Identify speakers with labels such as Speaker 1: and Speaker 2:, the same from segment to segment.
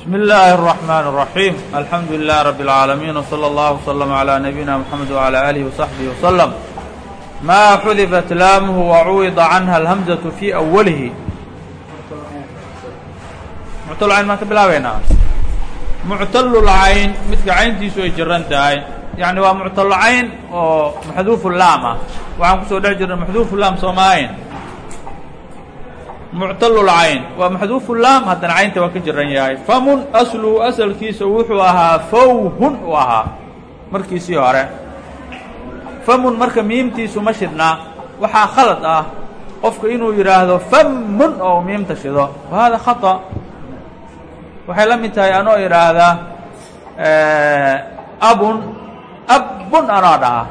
Speaker 1: بسم الله الرحمن الرحيم الحمد لله رب العالمين وصلى الله وسلم على نبينا محمد وعلى آله وصحبه وسلم ما xذفت laamه وعuوض عنها الهمزة في أوله muctلcayn maan ka bilaabeynaa muctalulcayn midka cayntiisu ay jiran tahay yaعni waa muctalcayn oo maxduufu laam ah waxaan kusoo dhex jirnay maxduufu laam muctalu lcayn waa maxduufu laam haddana caynta waa ka jiran yahay. Famun asluhu asalkiisa wuxuu ahaa fawhun uu ahaa. Markiisii hore. Famun marka miimtiisu ma shidhnaa waxaa khalad ah. Qofka inuu yidhaahdo famun oo miimta shido. Wa hada waxay la mid tahay anoo idhaahdaa abun abun anoo dhaha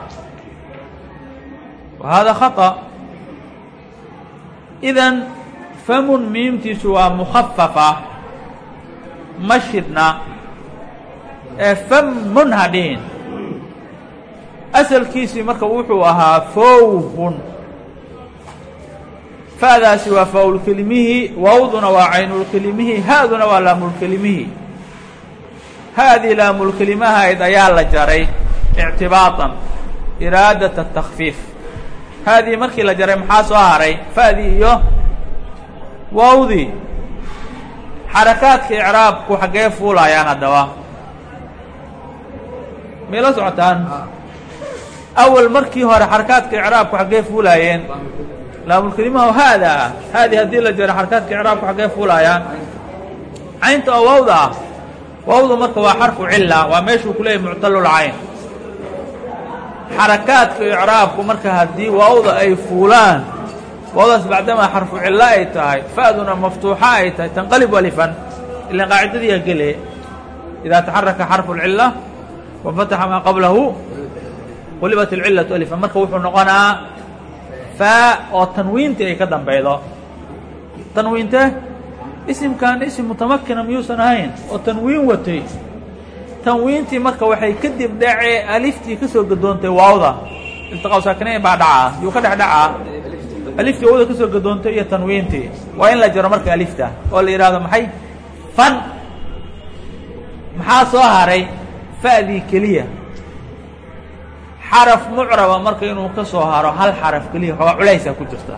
Speaker 1: wa hada idan famun miimtiisu waa mukhafafa ma shidna ee famun ha asalkiisii marka wuxuu ahaa fowhun fa'daasi waa faaulkelimihii wawduna waa caynulkelimihii ha'duna waa laamulkelimihii ha'dii laamulkelimahayd ayaa la jaray ictibaatan iraadata takfiif ha'dii markii la jaray maxaa soo haray? Fa'dii iyo wawdii xarakaadka icraabku xaggee fuulayaan haddaba may la socotaan? Awal markii hore xarakaadka icraabku xaggee fuulaayeen. Laamulkelimaha haada ah haadii haddii la jaro xarakaadka icraabku xaggee fuulaayaan. Caynta oo wawda ah wawdu marka waa xarfu cila waa meeshuu ku leeyahy xarakaadka icraabku marka haddii wawda ay fuulaan wawdaas bacdamaa xarfu cilo ay tahay fa'duna maftuuxa ay tahay tanqalib alifan ilan qaacidadiiha gele idaa taxaraka xarfu اlcila wafataxa maa qablahu qulibat alcillatu alifan. Marka wuxuu noqonaa faa oo tanwiintii ay ka dambaydo. Tanwiinte isimkan isim mutamakina miyuusan ahayn oo tanwiin watay. Tanwiintii marka waxay kadib dhacee aliftii ka soo gadoontay waawda. Iltiqaa saakinayn baa dhacaa yuu ka dhex dhacaa aliftii wawda ka soo gadoontay iyo tanwiintii waa in la jaro marka alifta oo la yidhaahdo maxay? Fan. Maxaa soo haray fa'dii keliya. Xaraf mucraba marka inuu ka soo haro hal xaraf keliya xoogaa culaysaa ku jirta.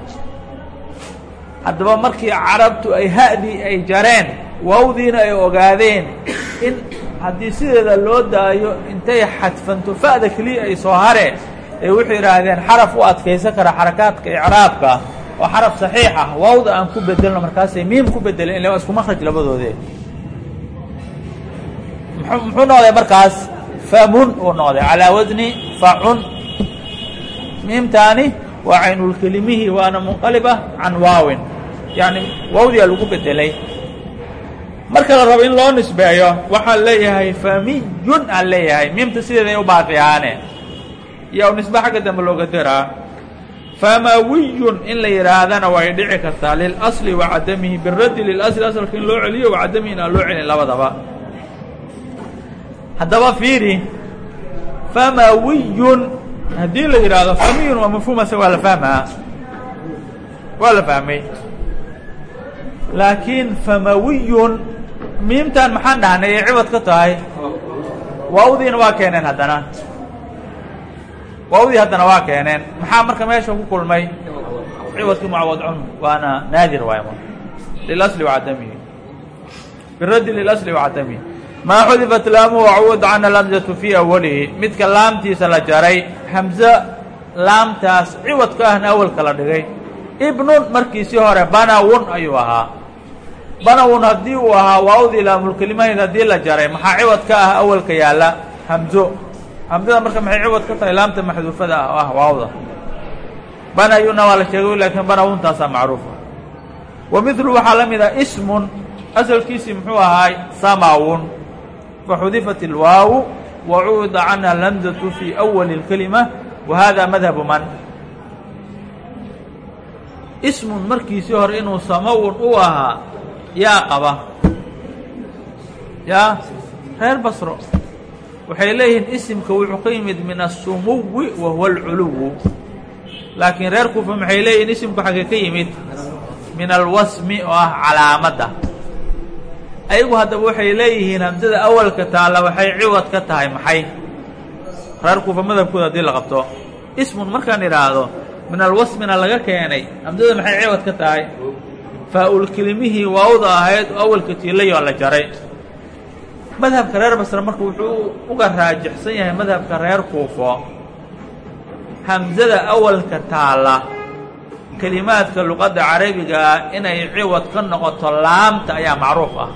Speaker 1: Haddaba markii carabtu ay ha'dii ay jareen wawdiina ay ogaadeen in haddii sideeda loo daayo intay xadfanto fa'da keliya ay soo hareen ay wuxuu yidhaahdeen xaraf u adkaysan kara xarakaadka icraabka oo xaraf saxiix ah. Wawda aan ku bedelno markaasay miim ku bedeleen ila waa isku makraj labadoodee. Muxuu noqday markaas famun uu noqday. Calaa wasni facun miimtaani waa caynulkelimihii waana munqaliba can waawin. Yacni wawdiyaa lagu bedelay marka la rabo in loo nisbeeyo waxaa leeyahay famiyun aan leeyahay. Miimta sideeday u baaqi ahaane iyo nisbe xagga dambe looga daraa famawiyun in la yidhaahdana way dhici kartaa lilasli wa cadamihi biraddi lilasli asalka in loo celiyo wa cadamihi in aan loo celin labadaba. Haddaba fiiri famawiyun haddii la yidhaahdo famiyun waa mafhuumase waa la fahmaa. Waa la fahmay. Laakiin famawiyun miimtan maxaan dhahnay ay ciwad ka tahay. Waawdiina waa keeneen haddana waawdii haddana waa keeneen. Maxaa marka meesha ku kulmay? Ciwadkii mucawad cunhu waana naadir waay lilasli wacadamihi biraddi lilasli wacadamihi maa xudifat laamuhu wacuud canha lamzatu fii awalihi midka laamtiisa la jaray hamze laamtaas ciwadka ahna awalka la dhigay. Ibnun markiisii hore banawun ayuu ahaa. Banawun haddii uu ahaa waawdii laamulkelimahayd haddii la jaray maxaa ciwad ka ah awalka yaalla? Hamzo hamdada marka maxay ciwad ku tahay? Laamta maxduufada ah oo ah waawda. Banayuna waa la sheegay laakiin banawuntaasaa macruufa ah. wa midlu waxaa la mid ah ismun asalkiisii muxuu ahaay samawun faxudifat ilwaawu wa cuuda canha lamdatu fii awali اlkelima wa haadaa madhabu man. Ismun markiisii hore inuu samawun u ahaa yaa qaba. Yaa reer basro waxay leeyihiin isimka wuxuu ka yimid min asumuwi wa huwa alculuwu. Laakiin reer kuufa maxay leeyihiin isimku xagge ka yimid? Min alwasmi oo ah calaamadda ayagu haddaba waxay leeyihiin hamsada awalka taalla waxay ciwad ka tahay maxay? Reer kuufa madabkooda haddii la qabto. Ismun markaan idhaahdo min alwasmina laga keenay hamsada maxay ciwad ka tahay? Faa-ul kelimihii waawda ahayd oo awalka tiilayoo la jaray madhabka reer basre marka wuxuu uga raajixsan yahay madhabka reer kuufo. Hamsada awalka taalla kelimaadka luqadda carabiga ah inay ciwad ka noqoto laamta ayaa macruuf ah.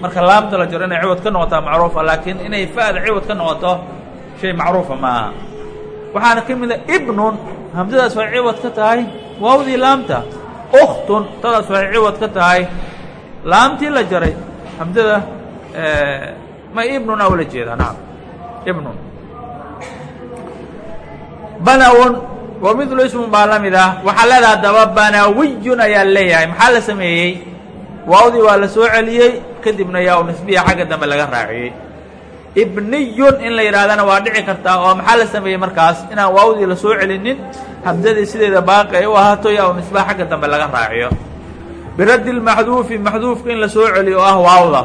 Speaker 1: Marka laamta la jaro inay ciwad ka noqotaa macruufa laakiin inay fa'da ciwad ka noqoto shay macruufa maaha. Waxaana ka mid a ibnun hamsadaas waxay ciwad ka tahay waawdii laamta. Ukhtun tadaas waxay ciwad ka tahay. Laamtii la jaray hamsada ma ibnun a ula jeedaa nacam ibnun banawun wa midlu ismun baa la mid ah waxaa leedaha daba banawiyun ayaa leeyahay maxaa la sameeyey? Waawdii waa la soo celiyey kadibna yaa u nisbiya xagga dambe laga raaciyey. Ibniyun in la yidhahdana waa dhici kartaa oo maxaa la sameeyey markaas? Inaan waawdii la soo celinin hamsadii sideeda baaqi ay u ahaato yaa u nisbaha xagga dambe laga raaciyo. Biraddi lmaxduufi maxduufka in la soo celiyo oo ah waawda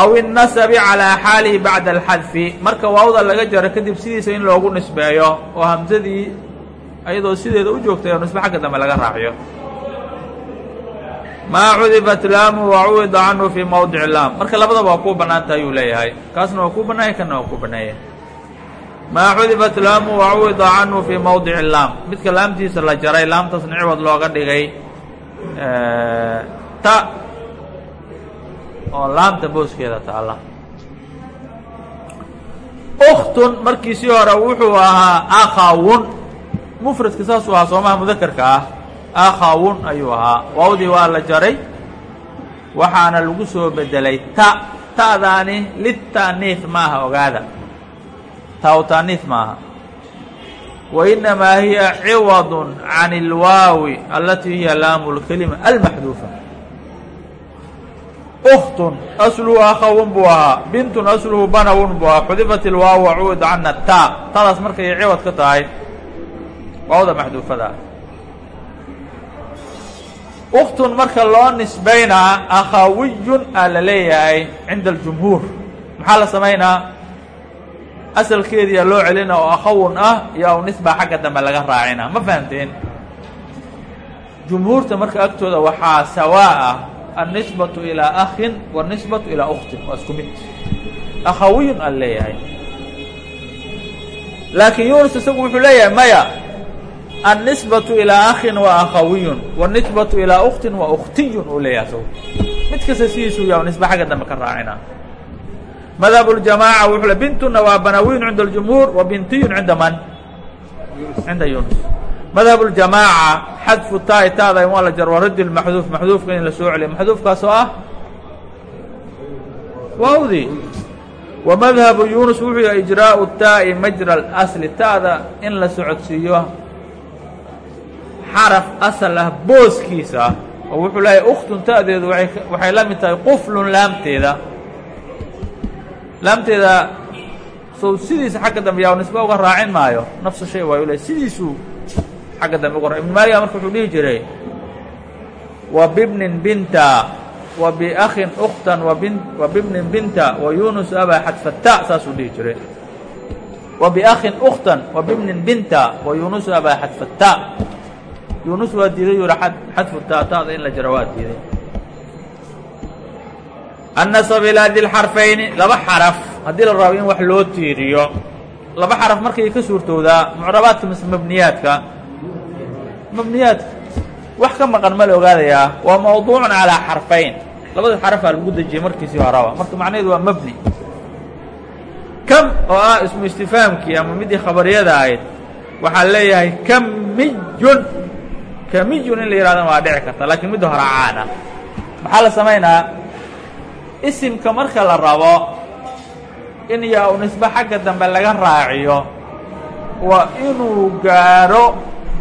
Speaker 1: aw innasabi calaa xaalihi bacda alxadfi marka waawda laga jaro kadib sidiisa in loogu nisbeeyo oo hamsadii ayadoo sideeda u joogtay oo nisbe xagga dambe laga raaciyo maa cudifat laamu wa cuwida canhu fii mawdici laam marka labadaba waa kuu bannaanta ayuu leeyahay kaasna waa kuu bannaaya kanna waa kuu bannaaya maa cudifat laamu wa cuwida canhu fii mawdici laam midka laamtiisa la jaray laamtaasna ciwad looga dhigay ta oo laamta booskeeda taalla. Uktun markiisii hore wuxuu ahaa akhawun mufradka saasuu ahaa soomaha mudakarka ah. Akhawun ayuu ahaa. Waawdii waa la jaray waxaana lagu soo bedelay ta. Ta'daani lita'niif maaha ogaada. Ta u ta'niif maaha. Wa hiya ciwadun can اlwaawi alatii hiya laamu اlkelima almaxduufa uktun asluhu akhawun buu ahaa. Bintun asluhu banawun buu ahaa. Xudifat ilwaaw wa cuwid cana ta. Tadaas markay ciwad ka tahay waawda maxduufada. Uktun marka loo nisbaynaa akhawiyun aa la leeyahay cinda aljumhuur. Maxaa la samaynaa? Asalkeediyaa loo celina oo akhawun ah iyo aw nisba xagga dambe laga raacina. Ma fahamteen jumhuurta marka agtooda waxaa sawaa ah النisbaة ilىa أkhin والنisbaة ilىa أktin waa isku mid akhawiyun aan leeyahay laakiin yunus isagu wuxuu leeyahay maya النisbaة ilىa أkhin waa akhawiyun والنisbaة ilىa أktin waa أktiyun uu leeyahay isagu mid kasta sidiisuu ya nisba xagga dambe ka raacina madhab الجamاعة wuxuu le bintuna waa banawin cinda الجumهuur wa bintiyun cinda man cinda yunus madhab اljamaaca xadfu taai taada waa la jar waa raddi maxduuf maxduufka in la celiyo. Maxduufkaas oo ah waawdii wa madhabu yunus wuxuu yahay ijraau taa'i majra اlasli ta'da in la socodsiiyo xaraf asal ah booskiisa oo wuxuu leeyahay uktun ta'deedu waxay la mid tahay quflun laamteeda. Laamteeda sow sidiisa xagga dambe yaa nisba uga raacin maayo. Nafsu shay waayu le sidiisuu agga dambe uga ibn maaliga marka wuxuu dhihi jiray wa bibnin binta wa biakhin wabin wa bibnin binta wa yunus abaa xadfata saasuu dhihi jiray. Wa biakhin uktan wa bibnin binta wa yunus abaa xadfata. Yunus waa diiday yuri xadfu taataada in la jaro waa diiday. Annasab ilaa di lxarfayni laba xaraf. Haddii la rabo in wax loo tiiriyo laba xaraf markay ka suurtowdaa mucrabaadka mabniyaadka mabniyaadka wax ka maqan ma la ogaadayaa waa mawduucun calaa xarfayn. Labada xarafaa lagu dejiyey markiisii horaba marka macnaheedu waa mabni. Kam oo ah ismu istifaamkii ama midii khabariyada ahayd waxaa leeyahay kamiyun kamiyun in la yidhahdana waa dhici karta laakiin midda hore caan ah maxaa la samaynaa? Isimka marka la rabo in yaa u nisbe xagga dambe laga raaciyo waa inuu gaaro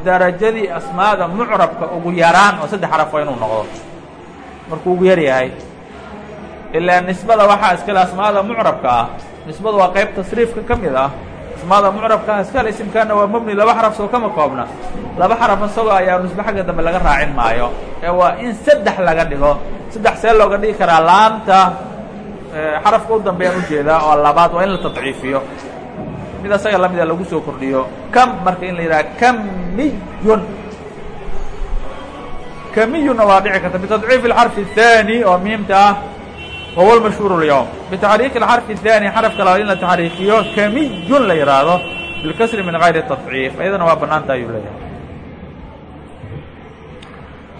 Speaker 1: darajadii asmaada mucrabka ugu yaraan oo saddex xaraf waa inuu noqdo. Markuu ugu yar yahay. Ilaa nisbada waxaa iskale asmaada mucrabka ah. Nisbadu waa qayb tasriifka ka mid ah. Asmaada mucrabka ah iskale isimkaana waa mabni laba xaraf soo kama koobna. Laba xaraf isagoo ayaa nisbe xagga dambe laga raacin maayo. Ee waa in saddex laga dhigo. Saddex see looga dhigi karaa laamta xarafka u dambeeyaan u jeedaa oo labaad waa in la tadciifiyo mid asaga lamida lagu soo kordhiyo kam marka in la yidhaha kamiyun kamiyunna waa dhici karta bitadciif اxarfi الثanي oo miimta ah wahuwa mashhuur اlyowm bitaxriiki اxarfi الثanي xarafka labaad in la taxriikiyo kamiyun la yihaahdo bilkasri min gayri تadciif ayadana waa banaanta ayuu leeyahay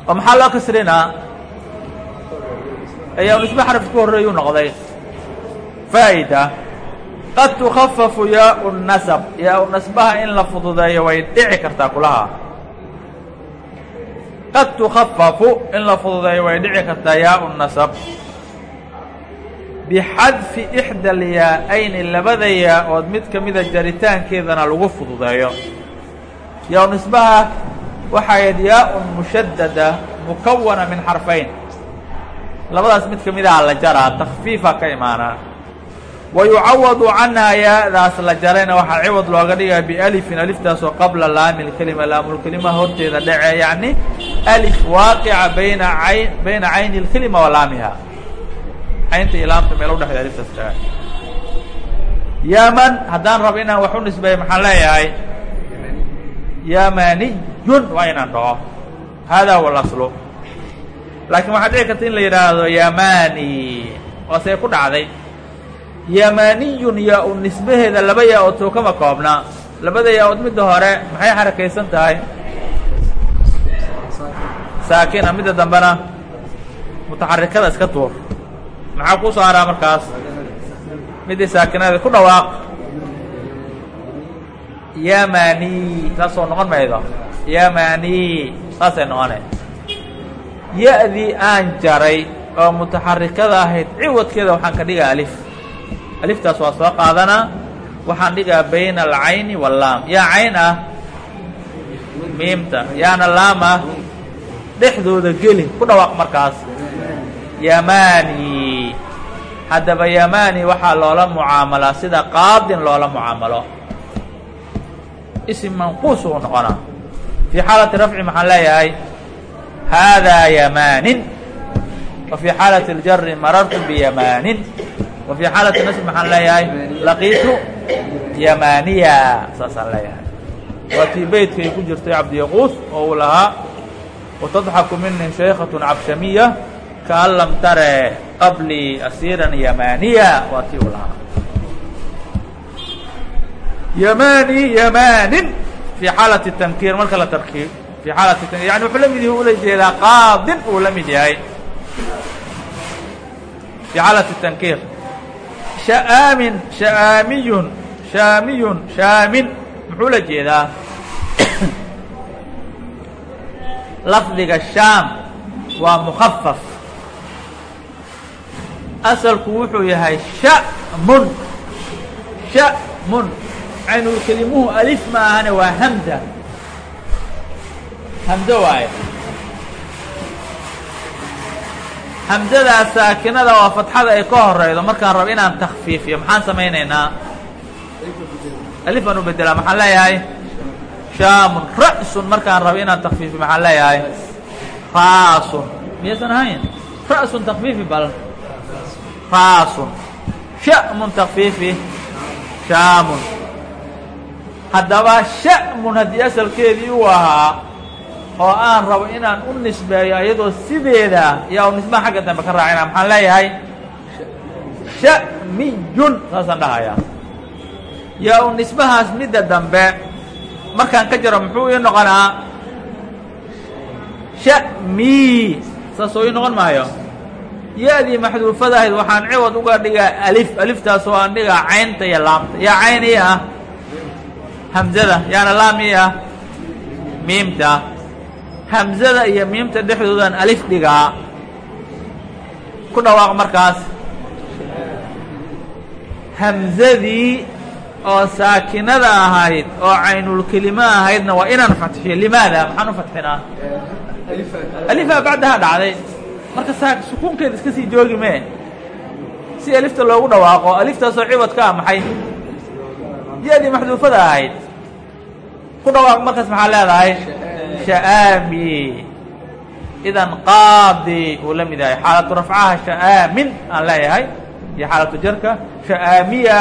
Speaker 1: oo maxaa loo kasrinaa ayaa nisbe xaraf ku horreeyu noqday faa'ida qad tukhafafu yaau nasab yaau nasbaha in la fududeeyo way dhici kartaa kulaha. Qad tukhafafu in la fududeeyo way dhici kartaa yaau nasab bixadfi ixda alyaa-ayni labada yaa-ood mid ka mida jaritaankeedana lagu fududeeyo. Yaau nisbaha waxayd yaa-un mushadada mukawana min xarfayn. Labadaas mid ka mid aha la jaraa takfiifa ka imaanaa wa yucawadu canhaa yaadaas la jarayna waxaa ciwad looga dhigaa bialifin aliftaasoo qabla laami lkelima laamulkelima horteeda dhece yacni alif waaqica bayna ayn bayna cayni اlkelima wa caynta iyo laamta meel udhexda aliftaas dhece yaman haddaan rabo inaan wax u nisbeeyo maxaan leeyahay yamaniyun waa inaan dhaho hada huwa اlaslu laakiin waxaa dhici karta in la yidhaahdo yamani see ku dhacday yamaniyun yaa-u nisbaheeda laba yaa-ood kama koobna. Labada yaa-ood midda hore maxay xarakaysan tahay? Saakina midda dambena. Mutaxarikada iska tuur. Maxaa ku saaraa markaas? Middii saakinada ku dhawaaq. Yamani saasoo noqon maydo. Yamani saasay noqone. Ya-dii aan jaray oo mutaxarikada ahayd ciwadkeeda waxaan ka dhigaa alif aliftaas waa soo qaadanaa waxaan dhigaa bayna alcayni wallaam yaa cayn ah miimta. Yaana laam ah dhexdooda geli. Ku dhawaaq markaas. Yamani haddaba yamani waxaa loola mucaamalaa sida qaadin loola mucaamalo. Ism manquus uu noqonaa. Fii xaalati rafci maxaan leeyahay haadaa yamanin wa fii xaalati اljari marartu biyamanin wa fii xaalati nasb maxaan leeyahay laqiitu yamaniya saasaan leeyahay waa tii beytkay ku jirtay cabdiyaquus oo uu lahaa watadxaku mini shaykhaة cabshamiya kaan lam tare qablii asiiran yamaniya waa tii uu lahaa. Yamani yamanin fii xaalati tankiir marka la tarkiib fii xaalati tankir yani wuxuu la mid yahi ula jeedaa qaadin uu la mid yahay. Fii xaalati tankiir sha'aamin sha'aamiyun shaamiyun shaamin. Muxuu la jeedaa? Lafdiga shaam waa mukafaf asalku wuxuu yahay sha'mun. Sha'mun. Caynul kelimuhu alif ma ahane waa hamda. Hamdo waaye hamdadaa saakinada waa fatxada ay ka horeydo markaan rabo inaan takfiifiyo maxaan samaynaynaa? Alif baan u bedelaa maxaan leeyahay? Shaamun ra'sun markaan rabo inaan takfiifiyo maxaan leeyahay? Raasun. Miyaysan ahayn? Ra'sun takfiifi bal. Raasun. Sha'mun takfiifi shaamun. Haddaba sha'mun haddii asalkeedii uu ahaa oo aan rabo inaan u nisbeeyo iyadoo sideeda yaa u nisbaha xagga dambe ka raacina maxaan leeyahay? Sha'miyun saasaan dhahayaa. Yaa u nisbahaas midda dambe markaan ka jaro muxuu ii noqonaa? Sha'mi saasoo ii noqon maayo. Ya-dii maxduufada waxaan ciwad uga dhigaa alif. Aliftaas oo aan dhigaa caynta iyo laamta. Yaa cayn ii ah? Hamzada yaana laam ii ah? Miimta hamzada iyo miimta dhexdoodaan alif dhigaa ku dhawaaq markaas. Hamzadii oo saakinada ahayd oo caynulkelimo ahaydna waa inaan fatxiyo. Limaada? Maxaan u fatxinaa? Alifaa bacdaha dhacday. Marka saa iska sii joogi mee. Si alifta loogu dhawaaqo aliftaasoo ciwad ka ah maxay? Ya-dii maxduufada ahayd. Ku dhawaaq markaas maxaa leedahay sha'aami idan qaadi uu la mid yahay xaalatu rafcaha sha'aamin aan leeyahay iyo xaalatu jarka sha'aamiya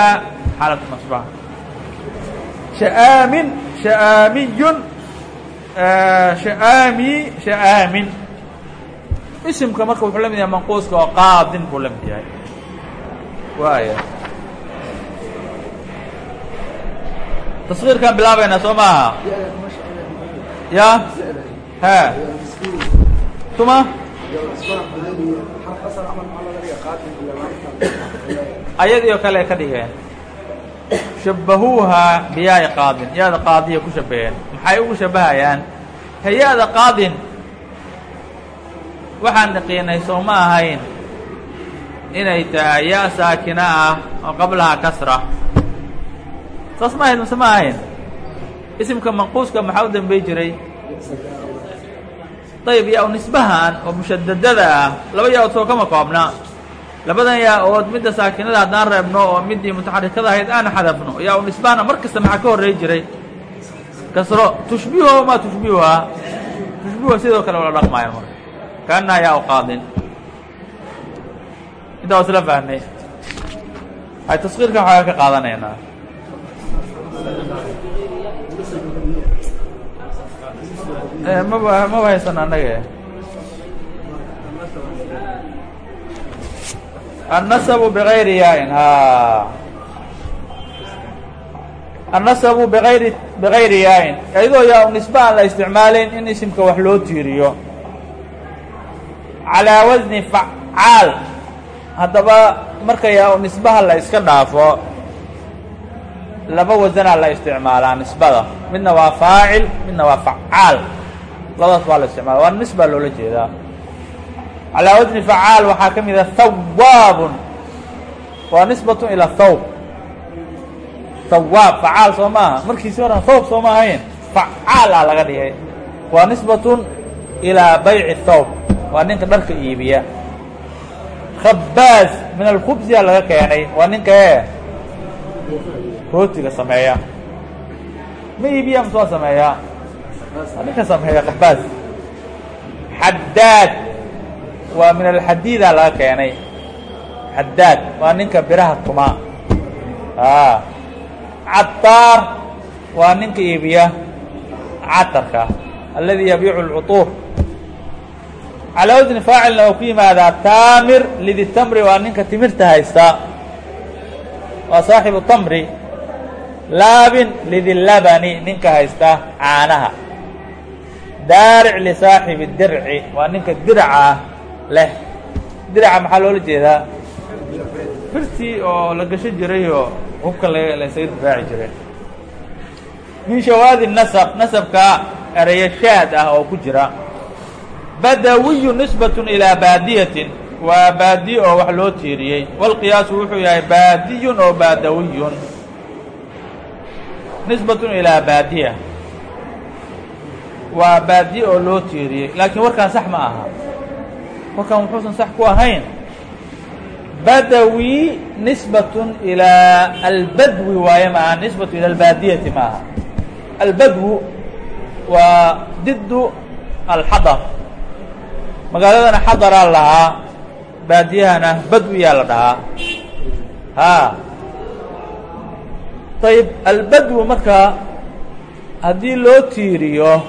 Speaker 1: xaalatu nasbaha sha'aamin sha'aamiyun sha'aami sha'aamin isimka marka wuxuu la mid yahay manquuska oo qaadin buu la mid yahay waaya taskiirkaan bilaabaynaa soo maaha ya ha tuma ayadii oo kale ay ka dhigeen. Shabahuuha biyaai qaadin. Ya-da qaadiya ku shabaheen maxay ugu shabahayaan hay'ada qaadin. Waxaan naqiinay soo ma ahayn inay tahay ya saakina ah oo qablaha kasra. Saas ma ahayd mase ma ahayn isimka manquuska maxaa u dambey jiray? Dayib yaa-u nisbahan oo mushadadada ah. Laba yaa-ood soo kama koobna. Labadan yaa-ood midda saakinada haddaan reebno oo middii mutaxarikada ahayd aan xadafno. Yaa-u nisbahana mar kasta maxaa ka horrey jiray? Kasro. Tushbiho maa tushbihuha tushbihuha sidoo kale ula dhaqmaayo marka kaannaha yaa-u qaadin. Intaa waa isla fahnay hay taskiirka waxaa ka qaadanaynaa maba maba haysan annaga annasabu bigayri yaain ha annasabu biayri bigayri yaain ayadoo yaa nisbe aan la isticmaalayn in isimka wax loo tiiriyo calaa wasni facaal haddaba marka yaa nisbaha la iska dhaafo laba wasanaa la isticmaalaa nisbada midna waa faacil midna waa facaal labadaas waa la isticmaala waa nis baa loola jeedaa. Calaa wasni facaal waxaa ka mid ah a hawaabun waa nisbatu ilaa hawb hawaab facaal soo maaha. Markiisi hora hawb soo ma ahayn facaal ah laga dhigay. Waa nisbatun ilaa bayci thawb. Waa ninka dharka iibiya. Khabaas min alkhubsiya laga keenay. Waa ninka ee? Rootiga sameeya. Ma iibiya masoo sameeyaa ninka sameeya khabaas xadaad waa min alxadiida laga keenay. Xadaad waa ninka biraha tuma cataar waa ninka iibiya catarka aladi yabiicu اlcuطuur calaa wasni faacilna waa ku yimaadaa taamir lidi tamri waa ninka timirta haysta. Waa saaxibu tamri laabin lidi labani ninka haysta caanaha daaric lisaaxibi dirci. Waa ninka diraca leh. Diraca maxaa loola jeedaa? Birtii oo la gasho jiray oo hubka laysaga difaaci jiray. Min shawaadi nasab nasabka ereyo shaad ah oo ku jira. Badawiyu nisbatun ilaa baadiyatin. Waa baadiye oo wax loo tiiriyey. Walqiyaasu wuxuu yahay baadiyun oo baadawiyun. Nisbatun ilaa baadiya waa baadiye oo loo tiiriyey. Laakiin warkaan sax ma aha. Warkaan wuxuusan sax ku ahayn. Badawi nisbatun ilaa albadwi waaye maaha nisbatu ila albaadiyati ma albadwu waa didu alxadar. Magaaladana xadaraa lahaa. Baadiyahana badwiyaa la dhahaa. Haa. Ayib albadwu marka haddii loo tiiriyo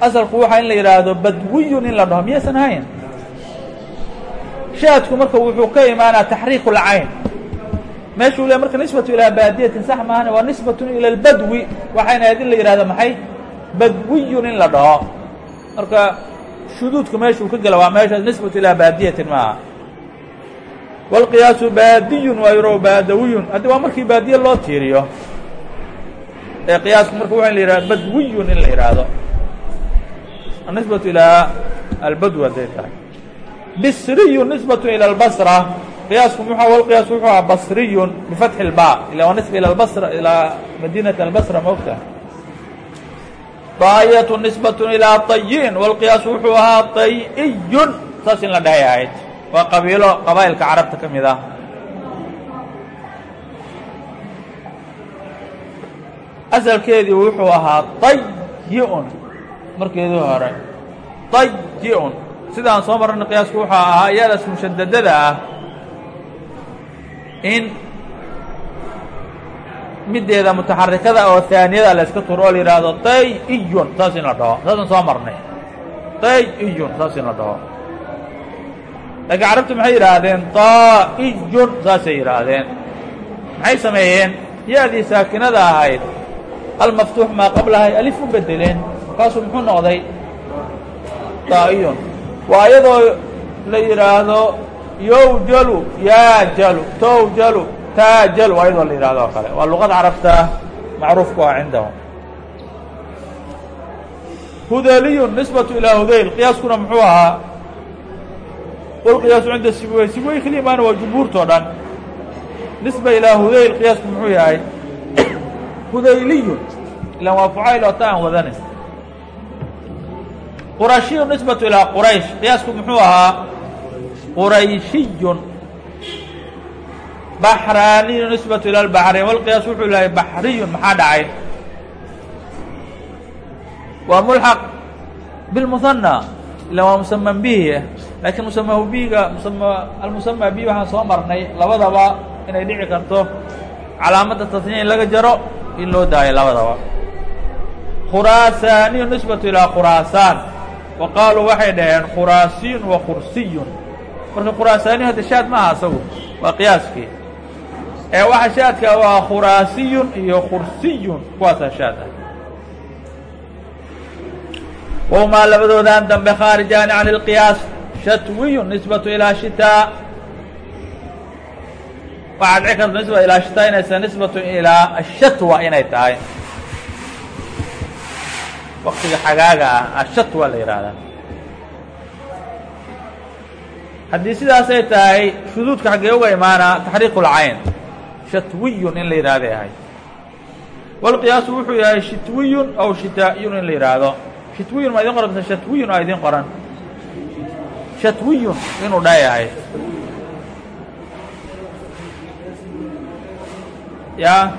Speaker 1: asalku waxaa in la yidhaahdo badwiyun in la dhaho miyaysan ahayn? Shaadku marka wuxuu ka imaanaa taxriiku lcayn meeshuu le marka nisbatu ilaa baadiyatin sax maahane waa nisbatun ila albadwi waxayna ahayd in la yidhahdo maxay? Badwiyun in la dhaho. Marka shuduudka meeshuu ka gela waa meeshaas nisbatu ilaa baadiyatin maaha. Wاlqiyaasu baadiyun waa yaro baadawiyun. Haddi waa markii baadiye loo tiiriyo ee qiyaasku marka waa in la yihahdo badwiyun in la yidhaahdo anisbatu ilaa albadw hadday tahay bisriyu nisbatu ilى اlbasra qiyaasku muxu wlqiyaas wuxuu aha basriyun bifatxi اlba ila waa nisba ilى basra ilaa madinati albasra maogta daayatu nisbatu ilaa tayin wاlqiyaas wuxuu ahaa tayiyun saas in la dhahay ahayd waa qabiilo qabaa'ilka carabta ka mid ah asalkeedii wuxuu ahaa tayi-un markeedii hore. Tayi-un sidaan soo marana qiyaasku wuxuu ahaa iyadaas mushadadada ah in mideeda mutaxarikada oo haaniyada la iska turo oo la yidhaahdo tay-iyun saas la dhaho. Saasaan soo marnay. Tay-iyun saas la dhaho. Laakiin carabtu maxay yidhaahdeen taa'iyun saasay yidhaahdeen maxay sameeyeen? Ya-dii saakinada ahayd almaftuux maa qablahay alif u bedeleen markaasuu muxuu noqday taa'iyun waa iyadoo la yidhaahdo yowjalu yaajalu towjalu taajal waa iyadoo la yidhahdo oo kale. Waa luqada carabta macruuf ku ah cindahum. Hudaliyun nisbatu ilaa hudayl qiyaaskuna muxuu ahaa walqiyaasu cinda sibwey. Sibwey keliya maana waa jumhuurtao dhan. Nisba ilaa hudayl qiyaasku muxuu yahay hudayliyun ilan waa fucayl oo ta aan qurashiyun nisbatu ilaa quraysh. Qiyaasku muxuu ahaa qurayshiyun. Baxraaniyu nisbatu ila lbaxrayn walqiyaas wuxuu lahay baxriyun maxaa dhacay? Waa mulxaq bilmuhanna ila waa musaman bihi. Laakiin musamahu bihiga musama almusamaa bihi waxaan soo marnay labadaba inay dhici karto calaamadda tasniya in laga jaro in loo daayo labadaba. Khuraasaaniyu nisbatu ilaa khuraasaan wa qaaluu waxay dhaheen khuraasiyun wa kursiyun marka khuraasaaniyu hadda shaad maaha asagu waa qiyaaskii. Ee waxa shaadka waa khuraasiyun iyo kursiyun kuwaasaa shaad ah. Whumaa labadoodan dambe khaarijaani can اlqiyaas shatwiyun nisbatu ilaa shitaa. Waxaa dhici karta nisba ilaa shitaa inaysan nisbatu ilaa ashatwa inay tahay waktiga xagaaga ah ashatwa la yidhaahdaa haddii sidaasay tahay shuduudka xaggee uga imaanaa taxriiq اlcayn shatwiyun in la yidhahday ahay wاlqiyaasu wuxuu yahay shitwiyun aw shitaa'iyun in la yidhaahdo shitwiyun ma idin qoran mise shatwiyun aa idin qoran. Shatwiyun inuu dha yahay. Ya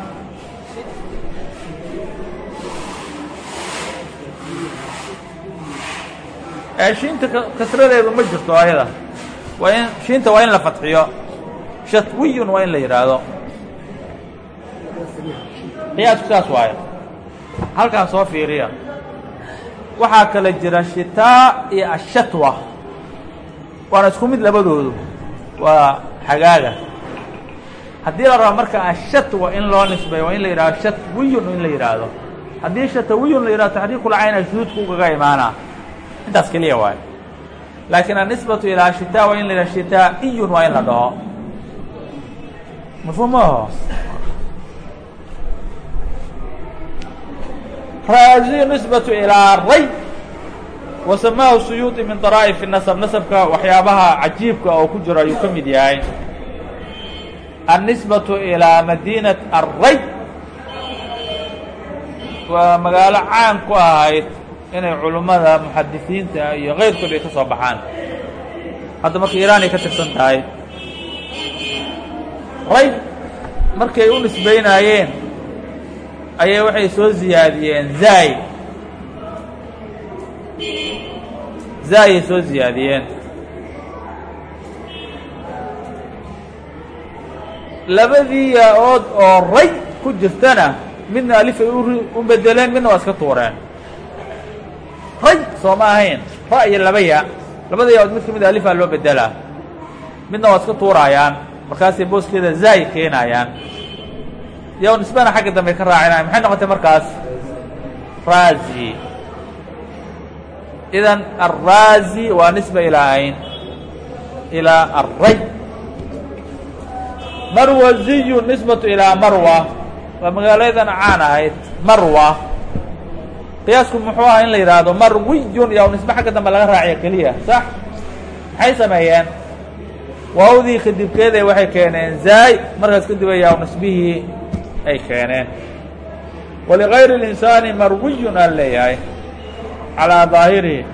Speaker 1: shiinta kasradeedu ma jirto ayada waa in shiinta waa in la fadxiyo shatwiyun waa in la yidhaahdo qiyaasku saas waayo. Halkaan soo fiiriya. Waxaa kala jira shitaa iyo ashatwa. Waana isku mid labadoodu. Waa xagaaga. Haddii la rabo marka ashatwa in loo nisbeeyo waa in la yidhahdo shatwiyun in la yidhaahdo haddii shatawiyun la yidhahdo taxriikulcayna shuduudku ugaga imaanaa intaas keliya waayo laakiin annisbatu ilaa shitaa waa in la yidhahdo shitaa'iyun waa in la dhaho. Mafhuum maaho raaziyu nisbatu ilaa ray. Wa samaahu suyuuطi min daraa'if nasab. Nasabka waxyaabaha cajiibka oo ku jiro ayuu ka mid yahay. Annisbatu ilaa madiinat array. Waa magaalo caan ku ahayd inay culummada muxadisiinta iyo kayrkood ay ka soo baxaan. Hadda marka iiraan ay ka tirsan tahay ray markay u nisbaynaayeen ayay waxay soo ziyaadiyeen zaay zaayay soo ziyaadiyeen. Labadii yaa-ood oo ray ku jirtana midna alifay u bedeleen midna waa iska tuureen soo ma ahayn ra laba ya labada yaa-ood mid ka mid alifaa loo bedelaa midna waa iska tuuraayaan markaasay booskeeda zaay keenayaan yo nisbana xagga dambe ka raacinaya maxay noqotay markaas? Raazi. Idan arraazi waa nisba ilaa ayn ilaa array marwaziyu nisbatu ilaa marwa. Waa magaaladan caan ahayd. Marwa qiyaasku muxuu ahaa in la yidhaahdo marwiyun iyo nisbe xagga dambe laga raaciya keliya. Sax. Maxay sameeyeen? Waawdii kadibkeeday waxay keeneen zaay markaas kadib ayaa nisbihii ay keeneen. Waligayri اlinsaani marwiyun aan leeyahay. Calaa daahirihi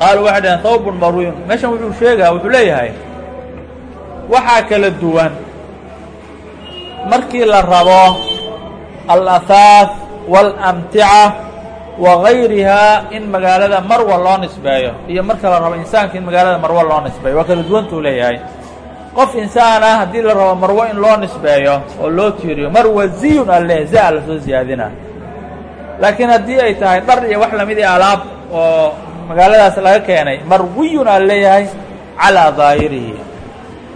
Speaker 1: qaalu waxay dhaheen hawbun marwiyun. Meeshan wuxuu sheegaa wuxuu leeyahay waxaa kala duwan. Markii la rabo alahaaf wاlamtica wa gayrihaa in magaalada marwa loo nisbeeyo iyo marka la rabo insaanka in magaalada marwo loo nisbeeyo waa kala duwantuu leeyahay qof insaan ah haddii la rabo marwo in loo nisbeeyo oo loo tiiriyo marwaziyun alle za la soo ziyaadina laakiin haddii ay tahay dhar iyo wax la mid i alaab oo magaaladaas laga keenay marwiyun aa leeyahay calىa daahirihi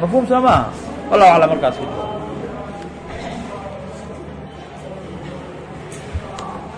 Speaker 1: mafhuum soo maaha wallahu aclam markaas